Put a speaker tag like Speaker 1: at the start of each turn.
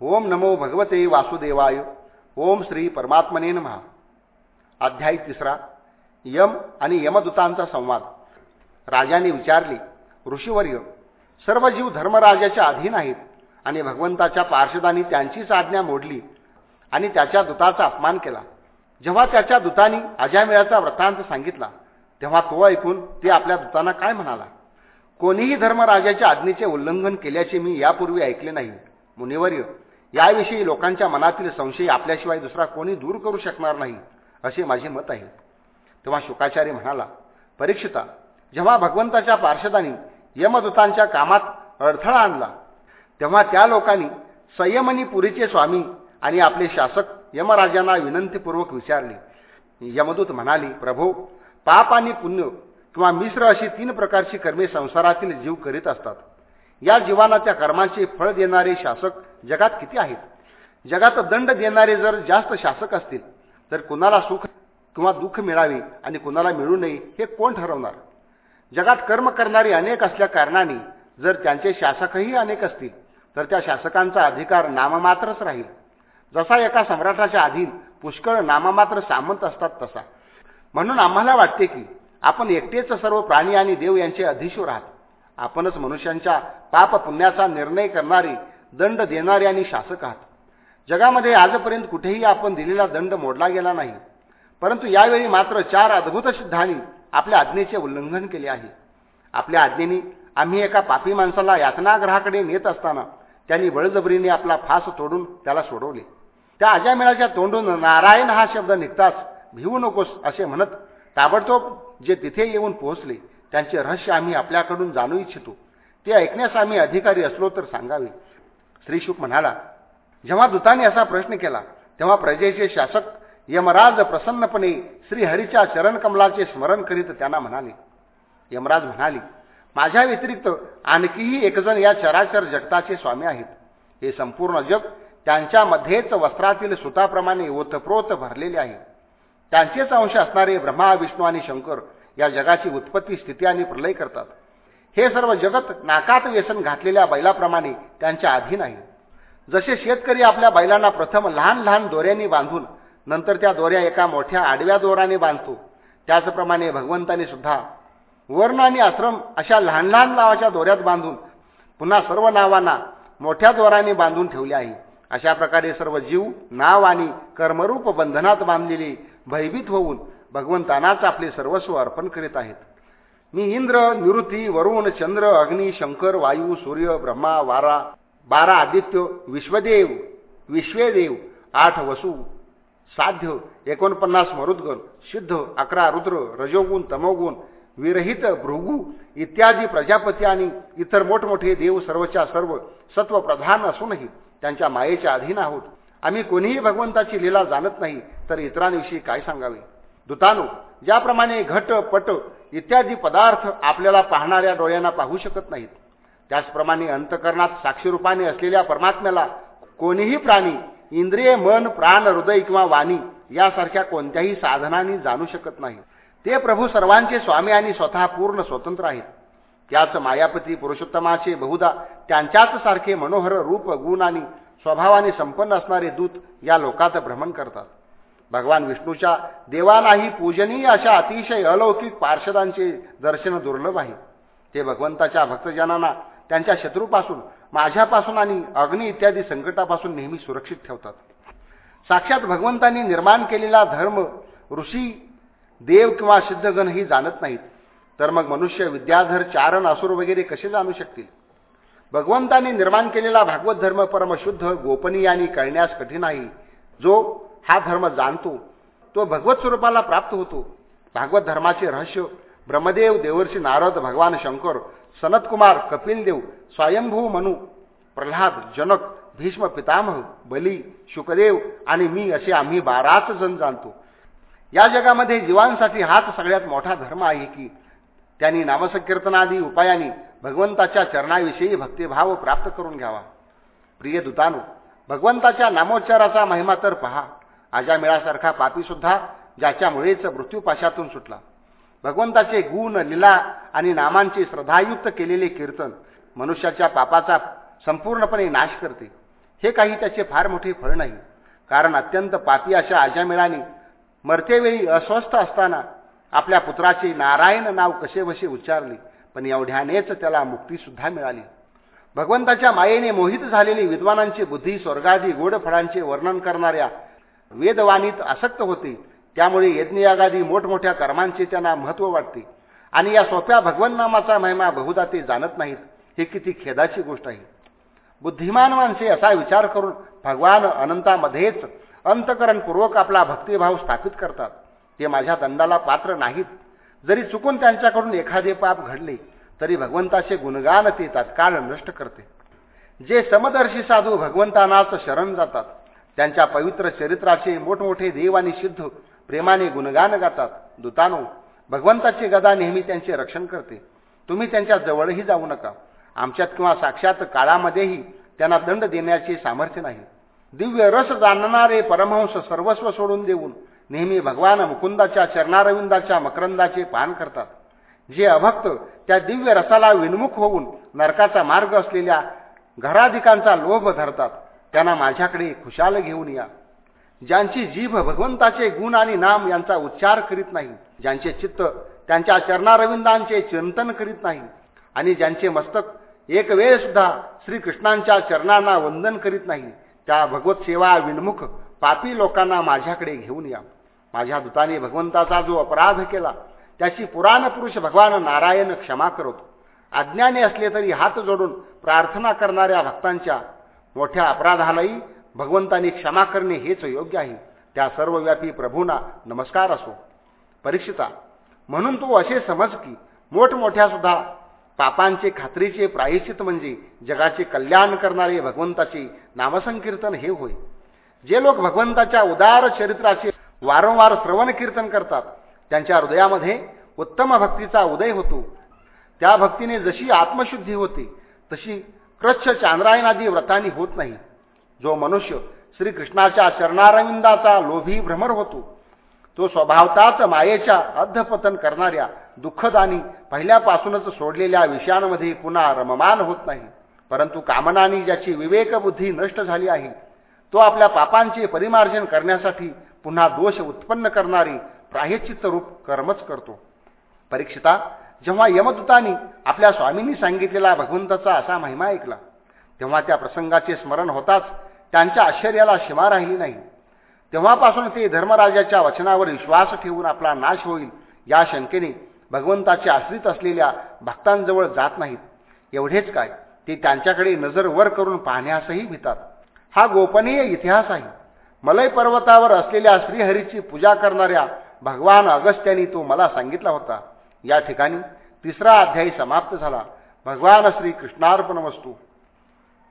Speaker 1: ओम नमो भगवते वासुदेवाय ओम श्री परमात्मने महा अध्याय तिसरा यम आणि यमदूतांचा संवाद. राजाने विचारले ऋषीवर्य सर्व जीव धर्मराजाच्या अधीन आहेत आणि भगवंताच्या पार्षदांनी त्यांचीच आज्ञा मोडली आणि त्याच्या दूताचा अपमान केला. जेव्हा त्याच्या दूतानी अजामेळाचा वृत्तांत सांगितला तेव्हा तो ऐकून ते आपल्या दूतांना काय म्हणाला? कोणीही धर्मराजाच्या आज्ञेचे उल्लंघन केल्याचे मी यापूर्वी ऐकले नाही. मुनिवर्य याविषयी लोकांच्या मनातील संशय आपल्याशिवाय दुसरा कोणी दूर करू शकणार नाही असे माझे मत आहे. तेव्हा शुकाचार्य म्हणाला परीक्षिता जेव्हा भगवंताच्या पार्षदांनी यमदूतांच्या कामात अडथळा आणला तेव्हा त्या लोकांनी संयमनी पुरीचे स्वामी आणि आपले शासक यमराजांना विनंतीपूर्वक विचारले. यमदूत म्हणाले प्रभो पाप आणि पुण्य किंवा मिश्र अशी तीन प्रकारची कर्मे संसारातील जीव करीत असतात. या जीवांना त्या कर्माचे फळ देणारे शासक जगात किती आहेत? जगात दंड देणारे जर जास्त शासक असतील तर कुणाला सुख किंवा दुःख मिळावे आणि कुणाला मिळू नये हे कोण ठरवणार? जगात कर्म करणारे अनेक असल्या कारणाने जर त्यांचे शासकही अनेक असतील तर त्या शासकांचा अधिकार नाममात्रच राहील. जसा एका सम्राटाच्या अधीन पुष्कळ नाममात्र सामंत असतात तसा. म्हणून आम्हाला वाटते की आपण एकटेच सर्व प्राणी आणि देव यांचे अधिशूर आहात. आपणच मनुष्यांच्या पाप पुण्याचा निर्णय करणारे दंड देणारे आणि शासक आहात. जगामध्ये आजपर्यंत कुठेही आपण दिलेला दंड मोडला गेला नाही. परंतु यावेळी मात्र चार अद्भुत सिद्धांनी आपल्या आज्ञेचे उल्लंघन केले आहे. आपल्या आज्ञेने आम्ही एका पापी माणसाला यातनाग्रहाकडे नेत असताना त्यांनी बळजबरीने आपला फास तोडून त्याला सोडवले. त्या अजामेळाच्या तोंडून नारायण हा शब्द निघताच भिवू नकोस असे म्हणत ताबडतोब जे तिथे येऊन पोहोचले त्यांचे रहस्य आम्ही आपल्याकडून जाणू इच्छितो. ते ऐकण्यास आम्ही अधिकारी असलो तर सांगावे. श्रीशुक म्हणाला जेव्हा दूताने असा प्रश्न केला तेव्हा प्रजेचे शासक यमराज प्रसन्नपणे श्रीहरीच्या चरणकमलाचे स्मरण करीत त्यांना म्हणाले. यमराज म्हणाले माझ्या व्यतिरिक्त आणखीही एकजण या चराचर जगताचे स्वामी आहेत. हे संपूर्ण जग त्यांच्यामध्येच वस्त्रातील सुताप्रमाणे ओतप्रोत भरलेले आहे. त्यांचेच अंश असणारे ब्रह्मा विष्णू आणि शंकर या जगाची उत्पत्ती स्थिती आणि प्रलय करतात. हे सर्व जगत नाकात व्यसन घातलेल्या बैलाप्रमाणे त्यांच्या अधीन आहे. जसे शेतकरी आपल्या बैलांना प्रथम लहान लहान दोऱ्यांनी बांधून नंतर त्या दोऱ्या एका मोठ्या आडव्या दोराने बांधतो. त्याचप्रमाणे भगवंताने सुद्धा वर्ण आणि आश्रम अशा लहान लहान नावाच्या दोऱ्यात बांधून पुन्हा सर्व नावांना मोठ्या दोराने बांधून ठेवले आहे. अशा प्रकारे सर्व जीव नाव आणि कर्मरूप बंधनात बांधलेले भयभीत होऊन भगवंतानाच आपले सर्वस्व अर्पण करीत आहेत. मी इंद्र निवृत्ती वरुण चंद्र अग्नी शंकर वायू सूर्य ब्रह्मा वारा बारा आदित्य विश्वदेव विश्वेदेव आठ वसू साध्य एकोणपन्नास मरुद्गण सिद्ध अकरा रुद्र रजोगुण तमोगुण विरहित भृगू इत्यादी प्रजापती आणि इतर मोठमोठे देव सर्वच्या सर्व सत्व प्रधान असूनही त्यांच्या मायेच्या अधीन आहोत. आम्ही कोणीही भगवंताची लीला जाणत नाही तर इतरांविषयी काय सांगावे? दुतानो ज्याप्रमाणे घट पट इत्यादी पदार्थ आपल्याला पाहणाऱ्या डोळ्यांना पाहू शकत नाहीत. त्याचप्रमाणे अंतकरणात साक्षीरूपाने असलेल्या परमात्म्याला कोणीही प्राणी इंद्रिय मन प्राण हृदय किंवा वाणी यासारख्या कोणत्याही साधनांनी जाणू शकत नाही ते प्रभू सर्वांचे स्वामी आणि स्वतः पूर्ण स्वतंत्र आहेत. त्याच मायापती पुरुषोत्तमाचे बहुधा त्यांच्याच सारखे मनोहर रूप गुण आणि स्वभावाने संपन्न असणारे दूत या लोकात भ्रमण करतात. भगवान विष्णूच्या देवानाही पूजनीय अशा अतिशय अलौकिक पार्षदांचे दर्शन दुर्लभ आहे. ते भगवंताच्या भक्तजनांना त्यांच्या शत्रूपासून माझ्यापासून आणि अग्नी इत्यादी संकटापासून नेहमी सुरक्षित ठेवतात. साक्षात भगवंतांनी निर्माण केलेला धर्म ऋषी देव किंवा सिद्धगण ही जाणत नाहीत. तर मग मनुष्य विद्याधर चारण असुर वगैरे कसे जाणू शकतील? भगवंतांनी निर्माण केलेला भागवत धर्म परमशुद्ध गोपनीय आणि कळण्यास कठीण आहे. जो हा धर्म जाणतो तो भगवत स्वरूपाला प्राप्त होतो. भागवत धर्माचे रहस्य ब्रह्मदेव देवर्षी नारद भगवान शंकर सनतकुमार कपिलदेव स्वयंभू मनु प्रल्हाद जनक भीष्म पितामह बली शुकदेव आणि मी असे आम्ही बाराच जण जाणतो. या जगामध्ये जीवांसाठी हाच सगळ्यात मोठा धर्म आहे की त्यांनी नामसंकीर्तनादी उपायांनी भगवंताच्या चरणाविषयी भक्तिभाव प्राप्त करून घ्यावा. प्रिय दुतानो भगवंताच्या नामोच्चाराचा महिमा तर पहा. आजामेळासारखा पापी सुद्धा ज्याच्यामुळेच मृत्यूपाशातून सुटला. भगवंताचे गुण लीला आणि नामांचे श्रद्धायुक्त केलेले कीर्तन मनुष्याच्या पापाचा संपूर्णपणे नाश करते. हे काही त्याचे फार मोठे फळ नाही. कारण अत्यंत पापी अशा अजामिळाने मरतेवेळी अस्वस्थ असताना आपल्या पुत्राचे नारायण नाव कसेबसे उच्चारले पण एवढ्यानेच त्याला मुक्तीसुद्धा मिळाली. भगवंताच्या मायेने मोहित झालेली विद्वानांची बुद्धी स्वर्गादी गोड फळांचे वर्णन करणाऱ्या वेदवाणीत आसक्त होते. त्यामुळे यज्ञयागादी मोठमोठ्या कर्मांचे त्यांना महत्त्व वाटते. आणि या सोप्या भगवन नामाचा महिमा बहुधा ते जाणत नाहीत. हे किती खेदाची गोष्ट आहे. बुद्धिमान माणसे असा विचार करून भगवान अनंतामध्येच अंतकरणपूर्वक आपला भक्तिभाव स्थापित करतात. ते माझ्या दंडाला पात्र नाहीत. जरी चुकून त्यांच्याकडून एखादे पाप घडले तरी भगवंताचे गुणगान ते तात्काळ नष्ट करते. जे समदर्शी साधू भगवंतानाच शरण जातात. त्यांच्या पवित्र चरित्राचे मोठमोठे देव आणि सिद्ध प्रेमाने गुणगान गातात. दुतानो भगवंताची गदा नेहमी त्यांचे रक्षण करते. तुम्ही त्यांच्या जवळही जाऊ नका. आमच्यात किंवा साक्षात काळामध्येही त्यांना दंड देण्याचे सामर्थ्य नाही. दिव्य रस जाणणारे परमहंस सर्वस्व सोडून देऊन नेहमी भगवान मुकुंदाच्या चरणारविंदाच्या मकरंदाचे पान करतात. जे अभक्त त्या दिव्य रसाला विन्मुख होऊन नरकाचा मार्ग असलेल्या घराधिकांचा लोभ धरतात. त्यांना माझ्याकडे खुशाल घेऊन या. ज्यांची जीभ भगवंताचे गुण आणि नाम यांचा उच्चार करीत नाही ज्यांचे चित्त त्यांच्या चरणारविंदांचे चिंतन करीत नाही आणि ज्यांचे मस्तक एक वेळ सुद्धा श्रीकृष्णांच्या चरणांना वंदन करीत नाही त्या भगवत सेवा विन्मुख पापी लोकांना माझ्याकडे घेऊन या. माझ्या दुताने भगवंताचा जो अपराध केला त्याची पुराण पुरुष भगवान नारायण क्षमा करतो. अज्ञानी असले तरी हात जोडून प्रार्थना करणाऱ्या भक्तांच्या मोठ्या अपराधालाही भगवंतानी क्षमा करणे हेच योग्य आहे. त्या सर्वव्यापी प्रभूंना नमस्कार असो. परीक्षिता म्हणून तू असे समज की मोठमोठ्या सुद्धा पापांचे खात्रीचे प्रायश्चित म्हणजे जगाचे कल्याण करणारे भगवंताचे नामसंकीर्तन हे होय. जे लोक भगवंताच्या उदार चरित्राचे वारंवार श्रवण कीर्तन करतात त्यांच्या हृदयामध्ये उत्तम भक्तीचा उदय होतो. त्या भक्तीने जशी आत्मशुद्धी होते तशी कृच्छ चांद्रायनादी व्रतानी होत नाही. जो मनुष्य श्रीकृष्णाच्या चरणारविंदाचा लोभी भ्रमर होतो तो स्वभावताच मायेच्या अधपतन करणाऱ्या दुःखदानी पहिल्यापासूनच सोडलेल्या विषयांमध्ये पुन्हा रममान होत नाही. परंतु कामनानी ज्याची विवेकबुद्धी नष्ट झाली आहे तो आपल्या पापांचे परिमार्जन करण्यासाठी पुन्हा दोष उत्पन्न करणारी प्रायचित्त रूप कर्मच करतो. परीक्षिता जेव्हा यमदूतांनी आपल्या स्वामींनी सांगितलेला भगवंताचा असा महिमा ऐकला तेव्हा त्या प्रसंगाचे स्मरण होताच त्यांच्या आश्चर्याला सीमा राहिली नाही. तेव्हापासून ते धर्मराजाच्या वचनावर विश्वास ठेवून आपला नाश होईल या शंकेने भगवंताचे आश्रित असलेल्या भक्तांजवळ जात नाहीत. एवढेच काय ते त्यांच्याकडे नजर वर करून पाहण्यासही भितात. हा गोपनीय इतिहास आहे. मलय पर्वतावर असलेल्या श्रीहरीची पूजा करणाऱ्या भगवान अगस्त्यांनी तो मला सांगितला होता. या ठिकाणी तिसरा अध्यायी समाप्त झाला. भगवान श्री कृष्णार्पण वस्तू